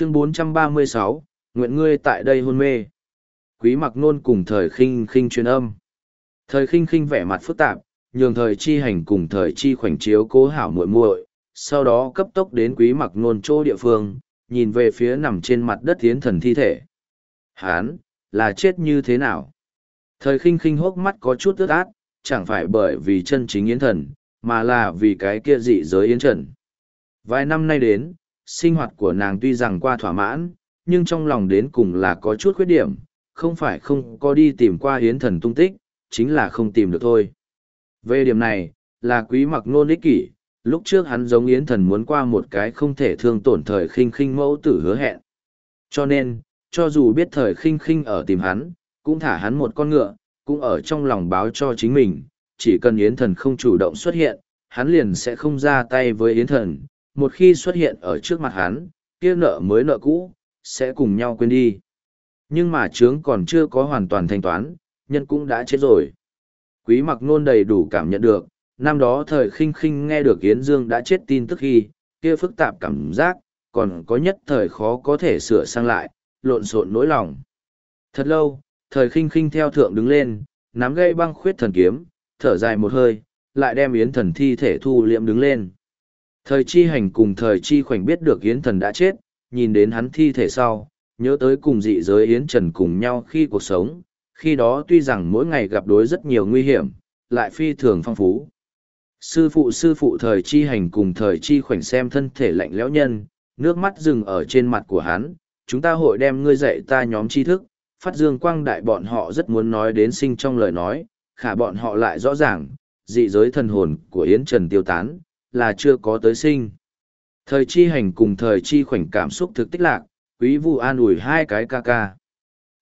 chương 436, nguyện ngươi tại đây hôn mê. Quý mặc nôn cùng thời khinh khinh truyền âm. Thời khinh khinh vẻ mặt phức tạp, nhường thời chi hành cùng thời chi khoảnh chiếu cố hảo muội muội, sau đó cấp tốc đến quý mặc nôn chỗ địa phương, nhìn về phía nằm trên mặt đất tiến thần thi thể. Hán, là chết như thế nào? Thời khinh khinh hốc mắt có chút ướt át, chẳng phải bởi vì chân chính yến thần, mà là vì cái kia dị giới yến trần. Vài năm nay đến, sinh hoạt của nàng tuy rằng qua thỏa mãn, nhưng trong lòng đến cùng là có chút khuyết điểm, không phải không có đi tìm qua yến thần tung tích, chính là không tìm được thôi. Về điểm này, là quý mặc nôn ích kỷ, lúc trước hắn giống yến thần muốn qua một cái không thể thương tổn thời khinh khinh mẫu tử hứa hẹn. Cho nên, cho dù biết thời khinh khinh ở tìm hắn, cũng thả hắn một con ngựa, cũng ở trong lòng báo cho chính mình, chỉ cần yến thần không chủ động xuất hiện, hắn liền sẽ không ra tay với yến thần, một khi xuất hiện ở trước mặt hắn, kia nợ mới nợ cũ, sẽ cùng nhau quên đi. Nhưng mà trướng còn chưa có hoàn toàn thanh toán, nhân cũng đã chết rồi. Quý mặc nôn đầy đủ cảm nhận được, năm đó thời khinh khinh nghe được Yến Dương đã chết tin tức khi, kia phức tạp cảm giác, còn có nhất thời khó có thể sửa sang lại, lộn xộn nỗi lòng. Thật lâu, thời khinh khinh theo thượng đứng lên, nắm gây băng khuyết thần kiếm, thở dài một hơi, lại đem Yến thần thi thể thu liệm đứng lên. Thời chi hành cùng thời chi khoảnh biết được Yến thần đã chết, nhìn đến hắn thi thể sau, nhớ tới cùng dị giới Yến Trần cùng nhau khi cuộc sống, khi đó tuy rằng mỗi ngày gặp đối rất nhiều nguy hiểm, lại phi thường phong phú. Sư phụ sư phụ thời chi hành cùng thời chi khoảnh xem thân thể lạnh lẽo nhân, nước mắt dừng ở trên mặt của hắn, chúng ta hội đem ngươi dạy ta nhóm tri thức, phát dương quang đại bọn họ rất muốn nói đến sinh trong lời nói, khả bọn họ lại rõ ràng, dị giới thần hồn của Yến Trần tiêu tán, là chưa có tới sinh. Thời chi hành cùng thời chi khoảnh cảm xúc thực tích lạc, quý vụ an ủi hai cái ca ca.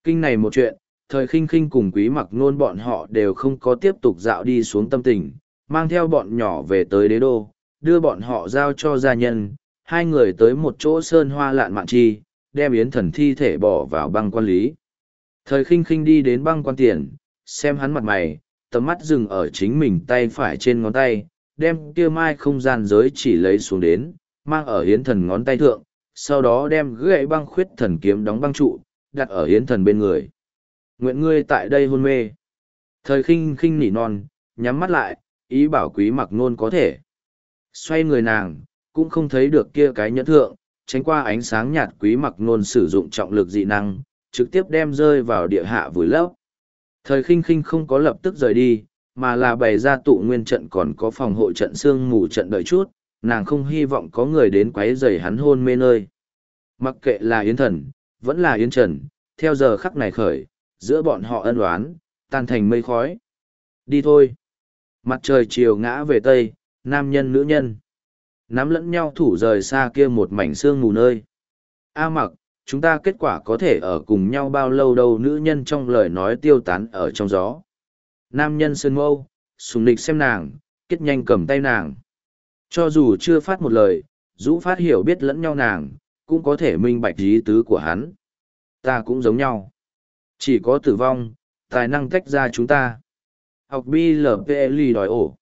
Kinh này một chuyện, thời khinh khinh cùng quý mặc nôn bọn họ đều không có tiếp tục dạo đi xuống tâm tình, mang theo bọn nhỏ về tới đế đô, đưa bọn họ giao cho gia nhân, hai người tới một chỗ sơn hoa lạn mạn chi, đem yến thần thi thể bỏ vào băng quan lý. Thời khinh khinh đi đến băng quan tiền, xem hắn mặt mày, tầm mắt dừng ở chính mình tay phải trên ngón tay, đem kia mai không gian giới chỉ lấy xuống đến, mang ở hiến thần ngón tay thượng, sau đó đem gãy băng khuyết thần kiếm đóng băng trụ, đặt ở hiến thần bên người. Nguyện ngươi tại đây hôn mê. Thời khinh khinh nỉ non, nhắm mắt lại, ý bảo quý mặc nôn có thể. Xoay người nàng, cũng không thấy được kia cái nhẫn thượng, tránh qua ánh sáng nhạt quý mặc nôn sử dụng trọng lực dị năng, trực tiếp đem rơi vào địa hạ vùi lấp. Thời khinh khinh không có lập tức rời đi, mà là bày ra tụ nguyên trận còn có phòng hộ trận xương mù trận đợi chút, nàng không hy vọng có người đến quấy rầy hắn hôn mê nơi. Mặc kệ là Yến Thần, vẫn là Yến Trần, theo giờ khắc này khởi, giữa bọn họ ân oán, tan thành mây khói. Đi thôi. Mặt trời chiều ngã về tây, nam nhân nữ nhân. Nắm lẫn nhau thủ rời xa kia một mảnh xương mù nơi. A mặc, chúng ta kết quả có thể ở cùng nhau bao lâu đâu nữ nhân trong lời nói tiêu tán ở trong gió. Nam nhân sơn mâu, sùng nịch xem nàng, kết nhanh cầm tay nàng. Cho dù chưa phát một lời, Dũ phát hiểu biết lẫn nhau nàng, cũng có thể minh bạch ý tứ của hắn. Ta cũng giống nhau. Chỉ có tử vong, tài năng tách ra chúng ta. Học BLPL đòi ổ.